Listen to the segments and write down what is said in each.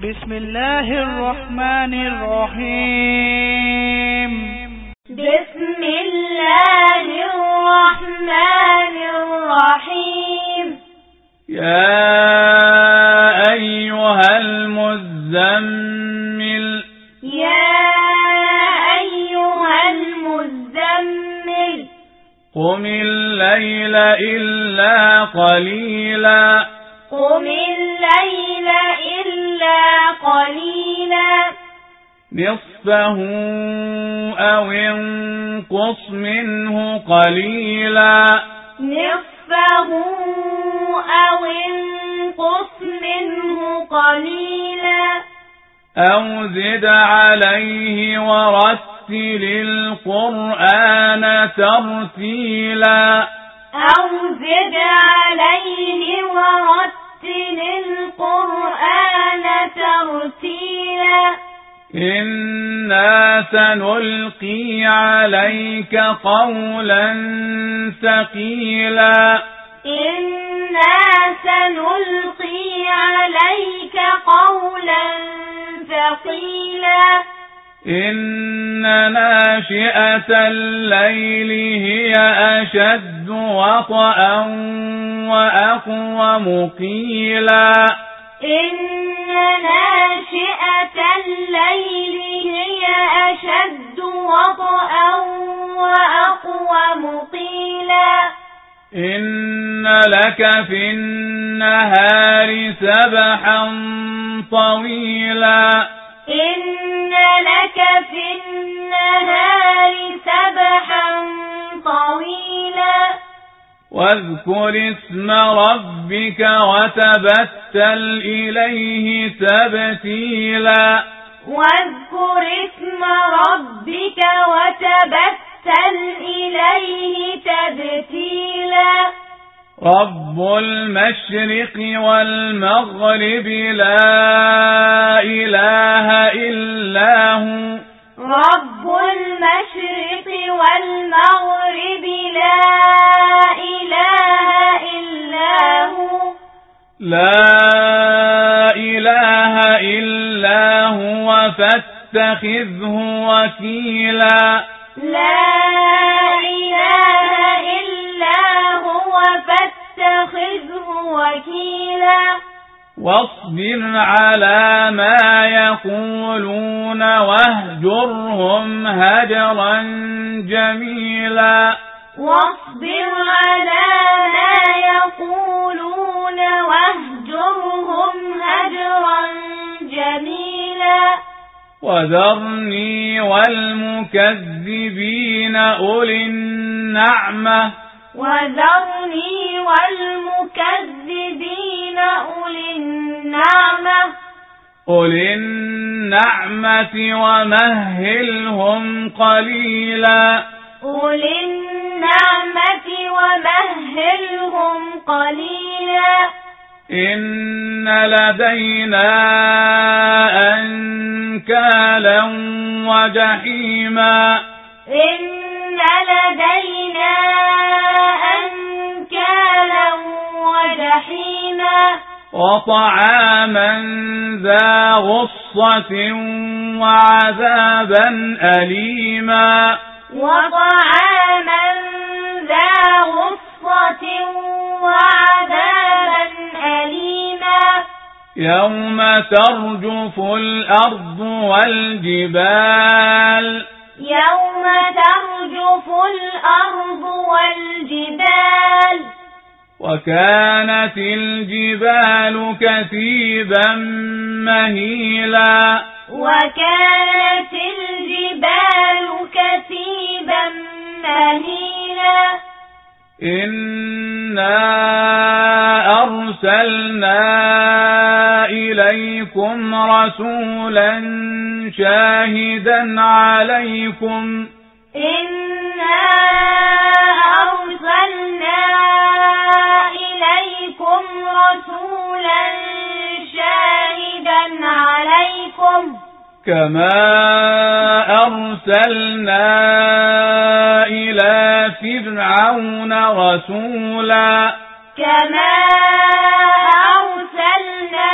بسم الله الرحمن الرحيم. بسم الله الرحمن الرحيم. يا أيها المزمل. يا أيها المزمل. قم الليل إلا قليلا. قم الليل إلا قليلا. نصفه أو انقص منه قليلا. نصفه أو انقص منه قليلا. أو زد عليه ورتل القرآن ترتيلا. أو زد عليه ورتل القرآن ترتيلا. إنا سنلقي عليك قولا ثقيلا. إنا سنلقي عليك قولا ثقيلا. إن ناشئة الليل هي أشد وطأا وأقوم قيلا إن ناشئة الليل هي أشد وطأا وأقوم قيلا إن لك في النهار سبحا طويلا إن لك في النهار سبحا طويلا. واذكر اسم ربك وتبتل إليه تبتيلا. واذكر اسم ربك وتبتل إليه تبتيلا. رب المشرق والمغرب لا إله إلا هو رب المشرق والمغرب لا إله إلا هو لا إله إلا هو فاتخذه وكيلا لا وكيلا. واصبر على ما يقولون واهجرهم هجرا جميلا. واصبر على ما يقولون واهجرهم هجرا جميلا. وذرني والمكذبين أولي النعمة. وذرني والمكذبين أولي النعمة. أولي النعمة ومهلهم قليلا. أولي النعمة ومهلهم قليلا. إن لدينا أنكالا وجحيما. إن لدينا وطعاما ذا غصة وعذابا أليما. وطعاما ذا غصة وعذابا أليما. يوم ترجف الأرض والجبال. يوم ترجف الأرض والجبال. وكانت الجبال كثيبا مهيلا. وكانت الجبال كثيبا مهيلا. إنا أرسلنا إليكم رسولا شاهدا عليكم. إنا كما أرسلنا إلى فرعون رسولا كما أرسلنا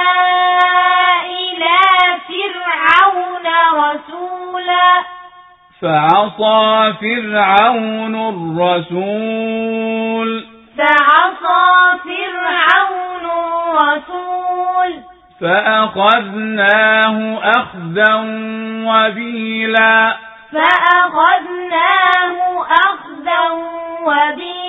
إلى فرعون رسولا فعصى فرعون الرسول فعصى فرعون الرسول فأخذناه أخذا وبيلا. فأخذناه أخذا وبيلا.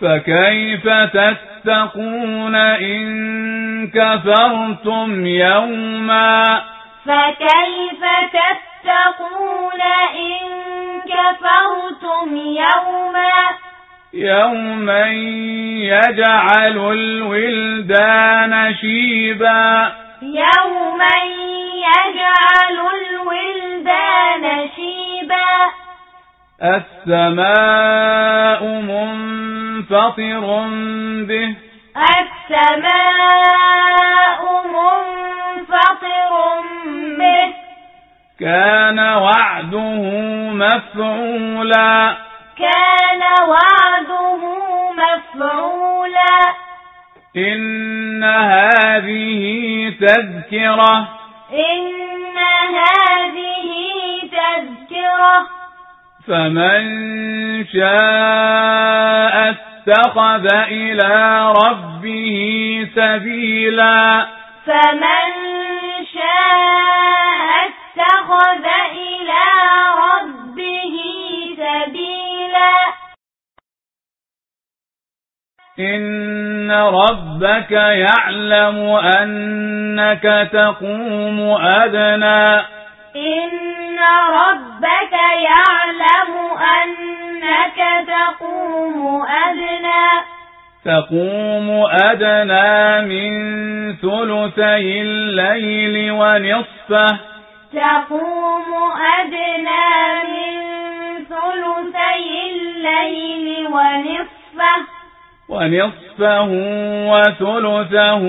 فكيف تتقون إن كفرتم يوما؟ فكيف تتقون إن كفرتم يوما؟ يوما يجعل الولدان شيبا يوما يجعل الولدان شيبا السماء منفطر به السماء منفطر به كان وعده مفعولا كان وعده مفعولا. إن هذه تذكرة. إن هذه تذكرة. فمن شاء اتخذ إلى ربه سبيلا. فمن شاء اتخذ إلى إن ربك يعلم أنك تقوم أدنى. إن ربك يعلم أنك تقوم أدنى. تقوم أدنى من ثلثي الليل ونصفه. تقوم أدنى من ثلثي الليل ونصفه. ونصفه وثلثه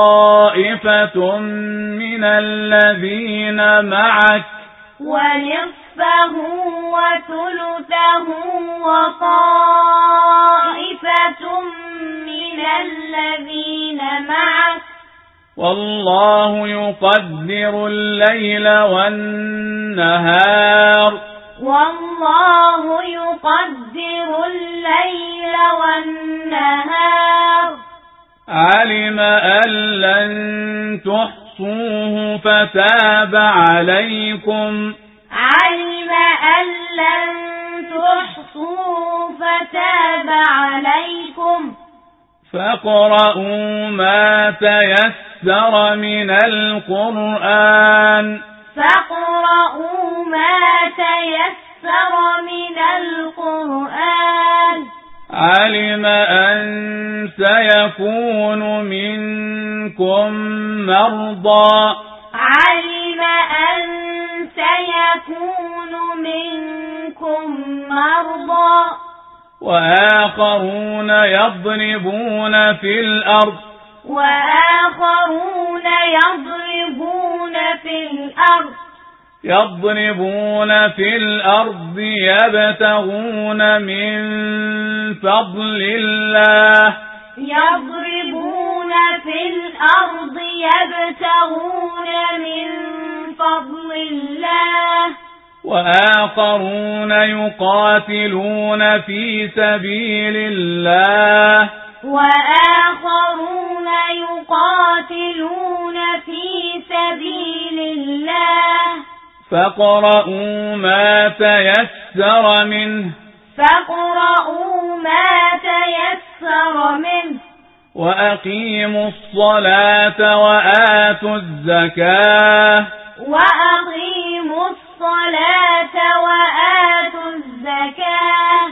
وطائفة من الذين معك ونصفه وثلثه وطائفة من الذين معك والله يقدر الليل والنهار والله يقدر الليل والنهار. علم أن لن تحصوه فتاب عليكم. علم أن لن تحصوا فتاب عليكم. فاقرؤوا ما تيسر من القرآن. فاقرؤوا ما تيسر من القرآن. علم أن سيكون منكم مرضى. علم أن سيكون منكم مرضى. وآخرون يضربون في الأرض. وآخرون يضربون يضربون في الأرض يبتغون من فضل الله. يضربون في الأرض يبتغون من فضل الله. وآخرون يقاتلون في سبيل الله. وآخرون يقاتلون في سبيل الله. فاقرؤوا ما تيسر منه. فاقرؤوا ما تيسر منه. وأقيموا الصلاة وآتوا الزكاة. وأقيموا الصلاة وآتوا الزكاة.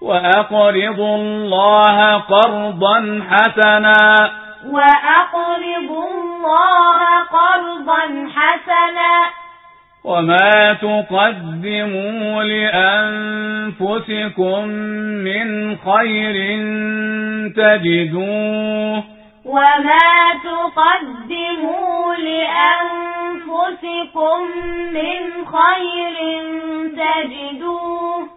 وأقرضوا الله قرضا حسنا. وأقرضوا قرضا حسنا. وما تقدموا لأنفسكم من خير تجدوه. وما تقدموا لأنفسكم من خير تجدوه.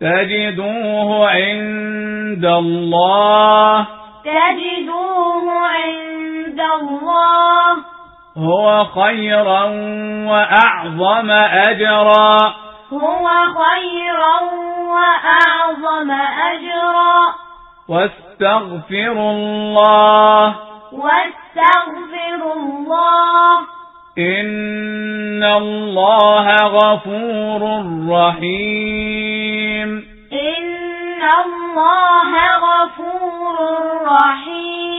تجدوه عند الله. تجدوه عند الله. هو خيرا وأعظم أجرا. هو خيرا وأعظم أجرا. واستغفر الله. واستغفر الله. إن الله غفور رحيم. إن الله غفور رحيم.